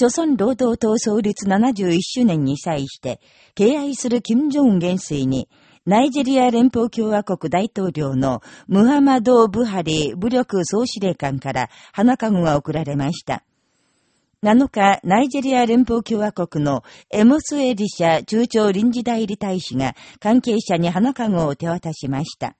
朝鮮労働党創立71周年に際して、敬愛する金正恩元帥に、ナイジェリア連邦共和国大統領のムハマド・ブハリ武力総司令官から花籠が贈られました。7日、ナイジェリア連邦共和国のエモスエリシャ中朝臨時代理大使が関係者に花籠を手渡しました。